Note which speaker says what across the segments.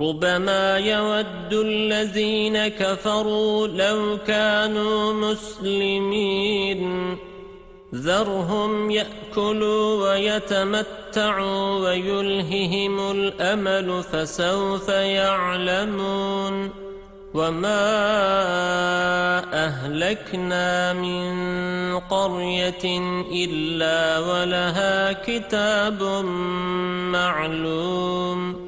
Speaker 1: ربما يود الذين كفروا لو كانوا مسلمين. ذرهم يأكلوا ويتمتعوا ويلههم الأمل فسوف يعلمون. وما أهلكنا من قرية إلا ولها كتاب معلوم.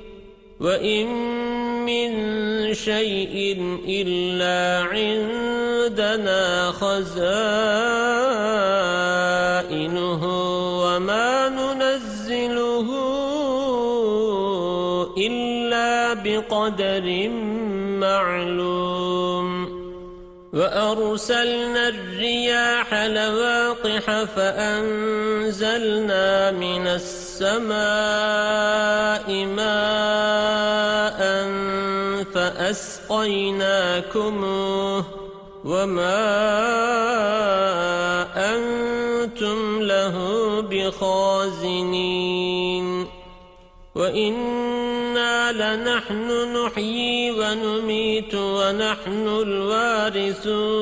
Speaker 1: وإن من شيء إلا عندنا خزائنه وما ننزله إلا بقدر معلوم وأرسلنا الرياح لواقح فأنزلنا من السماء ماء فأسقيناكموه وما أنتم له بخازنين وإنا لنحن نحيي ونميت ونحن الوارثون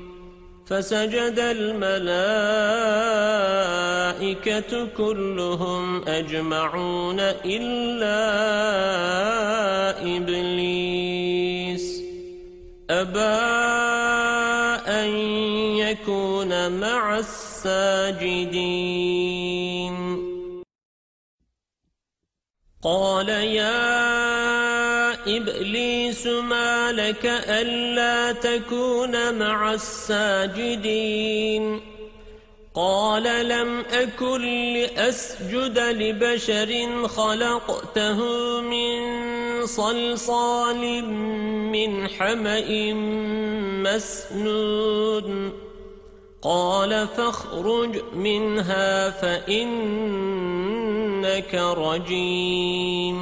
Speaker 1: فسجد الملائكة كلهم أجمعون إلا إبليس. أبا أن يكون مع الساجدين. قال يا إبليس ما لك ألا تكون مع الساجدين. قال لم أكن لأسجد لبشر خلقته من صلصال من حمأ مسنون. قال فاخرج منها فإنك رجيم.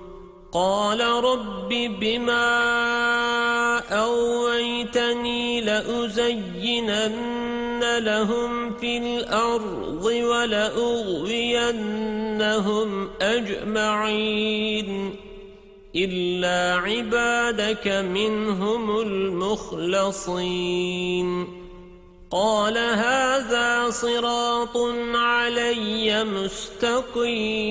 Speaker 1: قال رب بما أويتني لأزينن لهم في الأرض ولأغوينهم أجمعين إلا عبادك منهم المخلصين. قال هذا صراط علي مستقيم.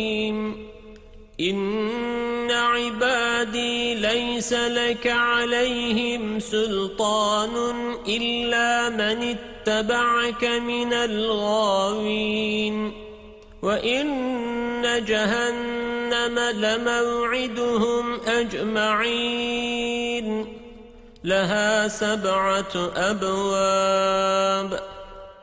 Speaker 1: إن عبادي ليس لك عليهم سلطان إلا من اتبعك من الغاوين وإن جهنم لموعدهم أجمعين لها سبعة أبواب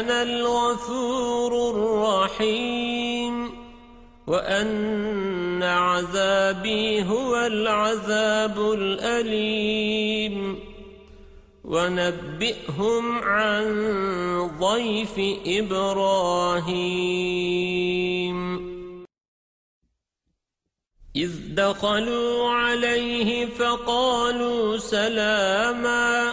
Speaker 1: أنا الغفور الرحيم وأن عذابي هو العذاب الأليم ونبئهم عن ضيف إبراهيم إذ دخلوا عليه فقالوا سلاما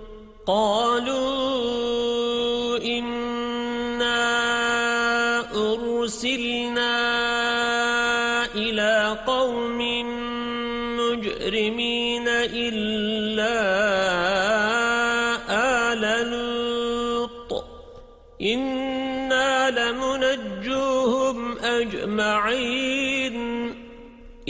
Speaker 1: قالوا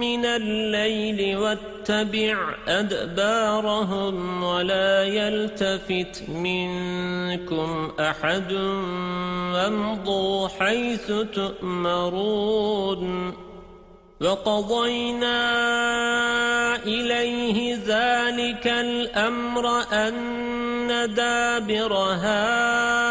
Speaker 1: من الليل واتبع أدبارهم ولا يلتفت منكم أحد وامضوا حيث تؤمرون وقضينا إليه ذلك الأمر أن دابر هؤلاء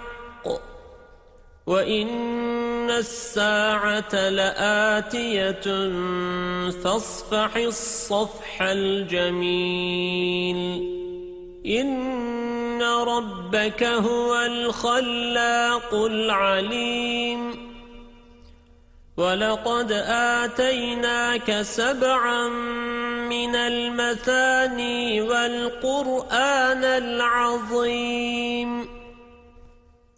Speaker 1: وإن الساعة لآتية فاصفح الصفح الجميل إن ربك هو الخلاق العليم ولقد آتيناك سبعا من المثاني والقرآن العظيم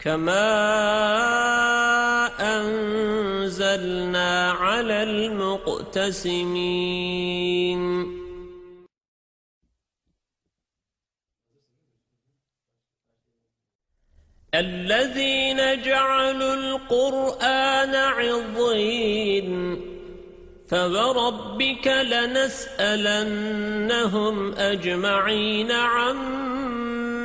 Speaker 1: كما أنزلنا على المقتسمين الذين جعلوا القرآن عظيم فوربك لنسألنهم أجمعين عما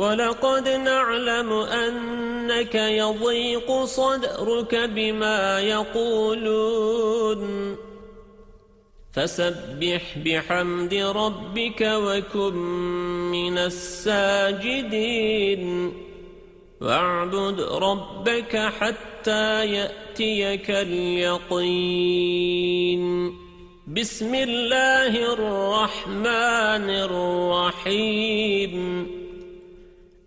Speaker 1: ولقد نعلم أنك يضيق صدرك بما يقولون. فسبح بحمد ربك وكن من الساجدين. واعبد ربك حتى يأتيك اليقين. بسم الله الرحمن الرحيم.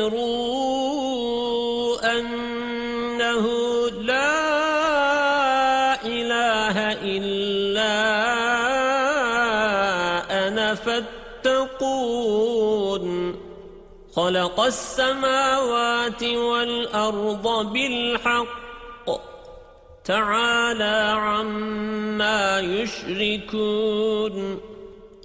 Speaker 1: أنذروا أنه لا إله إلا أنا فاتقون. خلق السماوات والأرض بالحق. تعالى عما يشركون.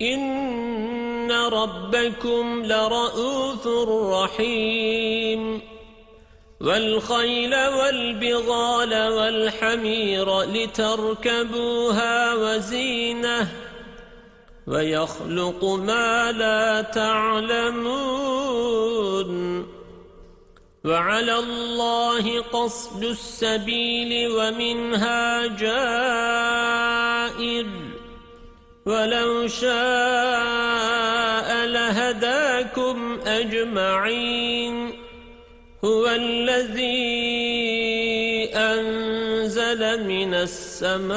Speaker 1: إن ربكم لرؤوف رحيم والخيل والبغال والحمير لتركبوها وزينه ويخلق ما لا تعلمون وعلى الله قصد السبيل ومنها جائر ولو شاء لهداكم أجمعين. هو الذي أنزل من السماء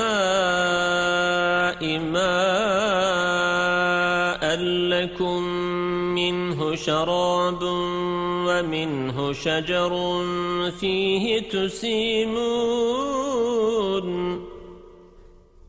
Speaker 1: ماء لكم منه شراب ومنه شجر فيه تسيمون.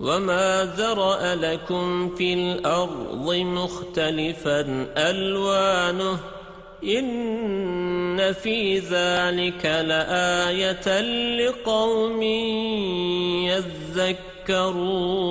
Speaker 1: وما ذرأ لكم في الأرض مختلفا ألوانه إن في ذلك لآية لقوم يذكرون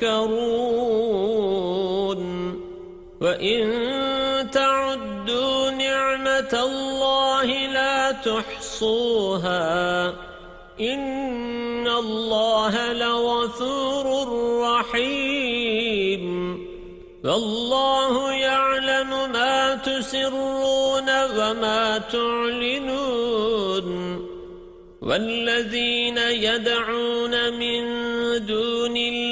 Speaker 1: تذكرون وإن تعدوا نعمة الله لا تحصوها إن الله لغفور رحيم والله يعلم ما تسرون وما تعلنون والذين يدعون من دون الله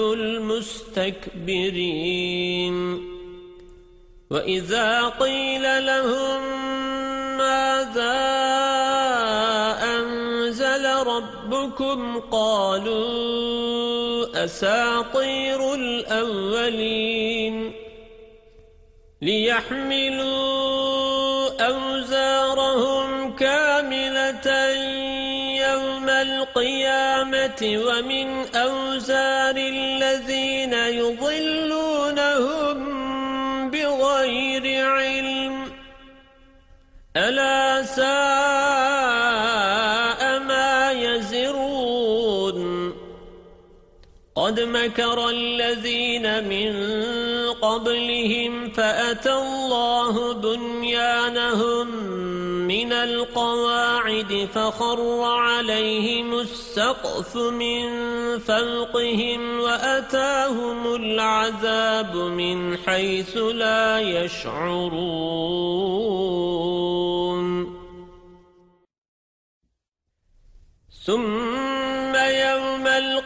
Speaker 1: المستكبرين. وإذا قيل لهم ماذا أنزل ربكم قالوا أساطير الأولين. ليحملوا أوزارهم كاملة ومن أوزار الذين يضلونهم بغير علم. ألا مكر الذين من قبلهم فأتى الله بنيانهم من القواعد فخر عليهم السقف من فوقهم وأتاهم العذاب من حيث لا يشعرون. ثم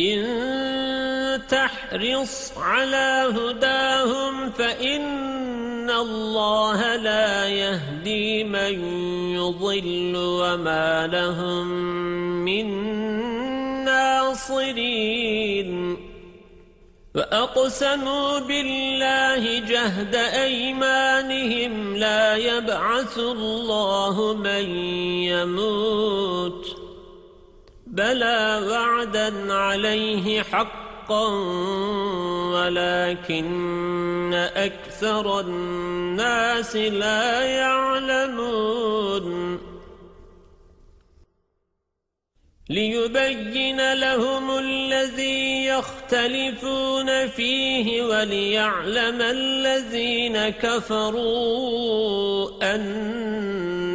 Speaker 1: إن تحرص على هداهم فإن الله لا يهدي من يضل وما لهم من ناصرين. وأقسموا بالله جهد أيمانهم لا يبعث الله من يموت. بلى وعدا عليه حقا ولكن أكثر الناس لا يعلمون. ليبين لهم الذي يختلفون فيه وليعلم الذين كفروا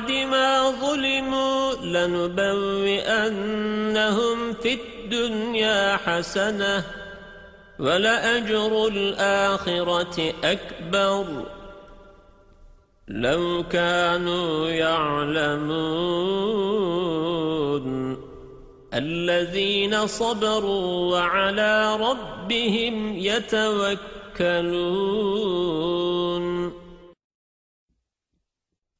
Speaker 1: بعد ما ظلموا لنبوئنهم في الدنيا حسنة ولأجر الآخرة أكبر. لو كانوا يعلمون الذين صبروا وعلى ربهم يتوكلون.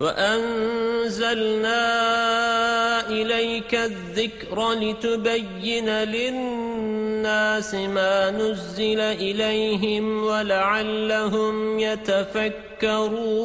Speaker 1: وأنزلنا إليك الذكر لتبين للناس ما نزل إليهم ولعلهم يتفكرون.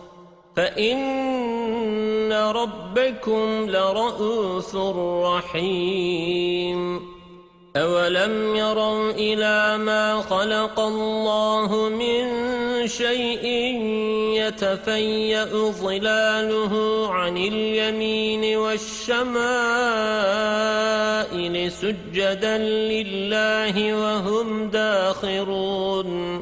Speaker 1: فإن ربكم لرؤوس رحيم. أولم يروا إلى ما خلق الله من شيء يتفيأ ظلاله عن اليمين والشمائل سجدا لله وهم داخرون.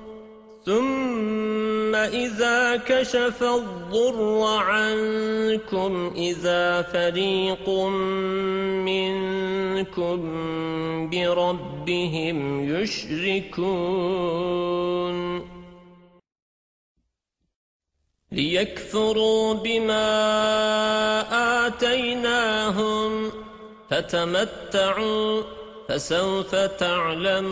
Speaker 1: ثم إذا كشف الضر عنكم إذا فريق منكم بربهم يشركون. ليكفروا بما آتيناهم فتمتعوا فسوف تعلمون.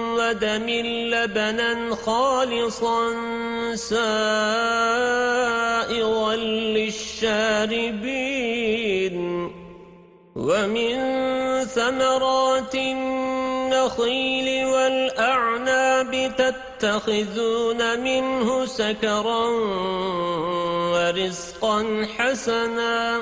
Speaker 1: ودم لبنا خالصا سائغا للشاربين ومن ثمرات النخيل والأعناب تتخذون منه سكرا ورزقا حسنا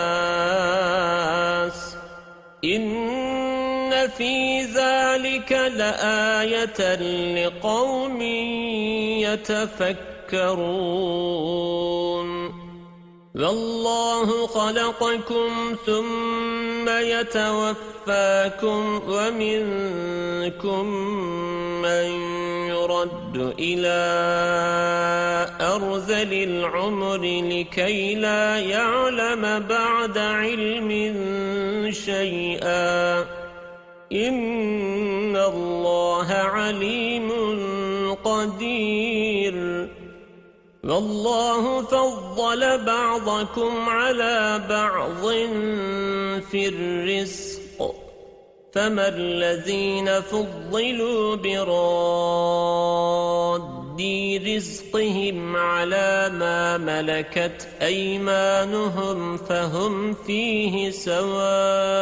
Speaker 1: في ذلك لآية لقوم يتفكرون. والله خلقكم ثم يتوفاكم ومنكم من يرد إلى أرذل العمر لكي لا يعلم بعد علم شيئا. إن الله عليم قدير والله فضل بعضكم على بعض في الرزق فما الذين فضلوا براد رزقهم على ما ملكت أيمانهم فهم فيه سواء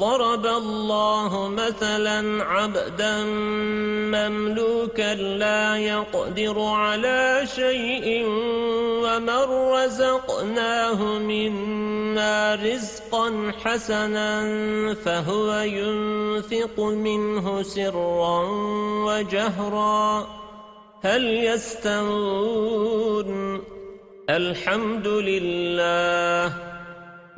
Speaker 1: ضرب الله مثلا عبدا مملوكا لا يقدر على شيء ومن رزقناه منا رزقا حسنا فهو ينفق منه سرا وجهرا. هل يستوون؟ الحمد لله.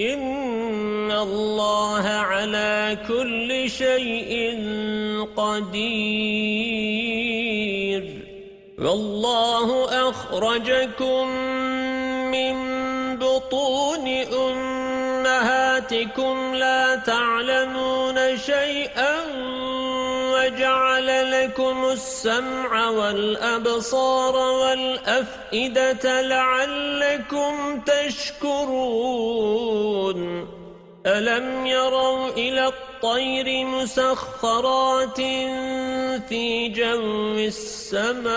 Speaker 1: إن الله على كل شيء قدير. والله أخرجكم من بطون أمهاتكم لا تعلمون شيئا وجعل لكم السمع والأبصار والأفئدة لعلكم تشكرون ألم يروا إلى الطير مسخرات في جو السماء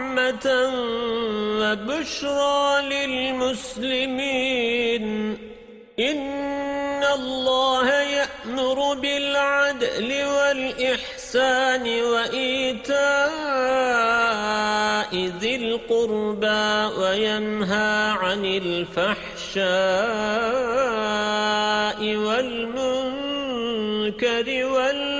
Speaker 1: وَرَحْمَةً وَبُشْرَى لِلْمُسْلِمِينَ. إِنَّ اللَّهَ يَأْمُرُ بِالْعَدْلِ وَالْإِحْسَانِ وَإِيتَاءِ ذِي الْقُرْبَى وَيَنْهَى عَنِ الْفَحْشَاءِ وَالْمُنكَرِ وَالْبَغْيِ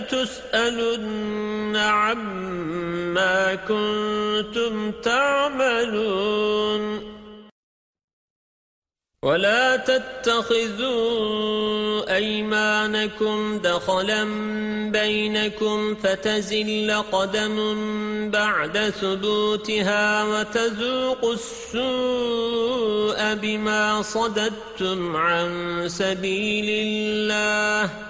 Speaker 1: ولتسألن عما كنتم تعملون ولا تتخذوا أيمانكم دخلا بينكم فتزل قدم بعد ثبوتها وتذوقوا السوء بما صددتم عن سبيل الله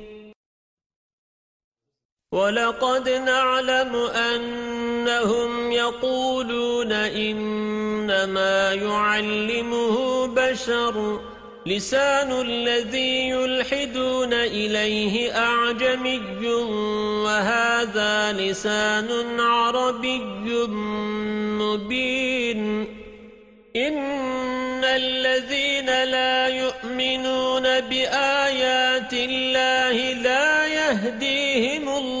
Speaker 1: ولقد نعلم أنهم يقولون إنما يعلمه بشر. لسان الذي يلحدون إليه أعجمي وهذا لسان عربي مبين. إن الذين لا يؤمنون بآيات الله لا يهديهم الله.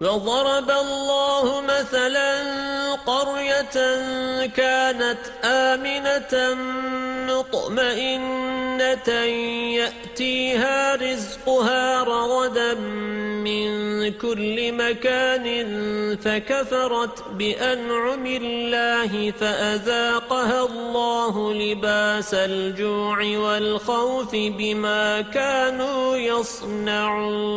Speaker 1: وضرب الله مثلا قرية كانت آمنة مطمئنة يأتيها رزقها رغدا من كل مكان فكفرت بأنعم الله فأذاقها الله لباس الجوع والخوف بما كانوا يصنعون.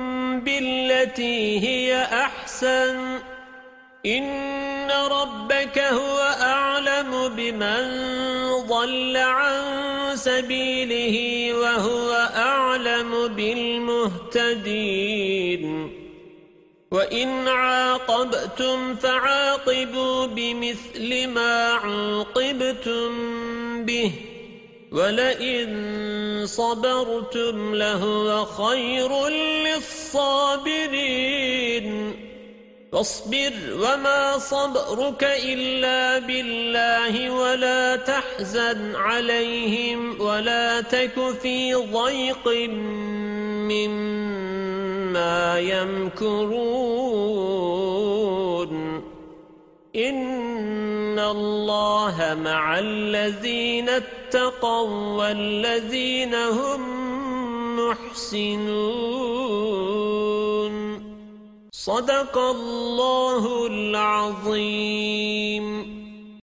Speaker 1: بالتي هي أحسن. إن ربك هو أعلم بمن ضل عن سبيله وهو أعلم بالمهتدين. وَإِنْ عَاقَبْتُمْ فَعَاقِبُوا بِمِثْلِ مَا عُوقِبْتُمْ بِهِ. وَلَئِنْ صَبَرْتُمْ لَهُوَ خَيْرٌ لِلصَّابِرِينَ فاصبر وما صبرك إلا بالله ولا تحزن عليهم ولا تك في ضيق مما يمكرون إن الله مع الذين اتقوا والذين هم محسنون صدق الله العظيم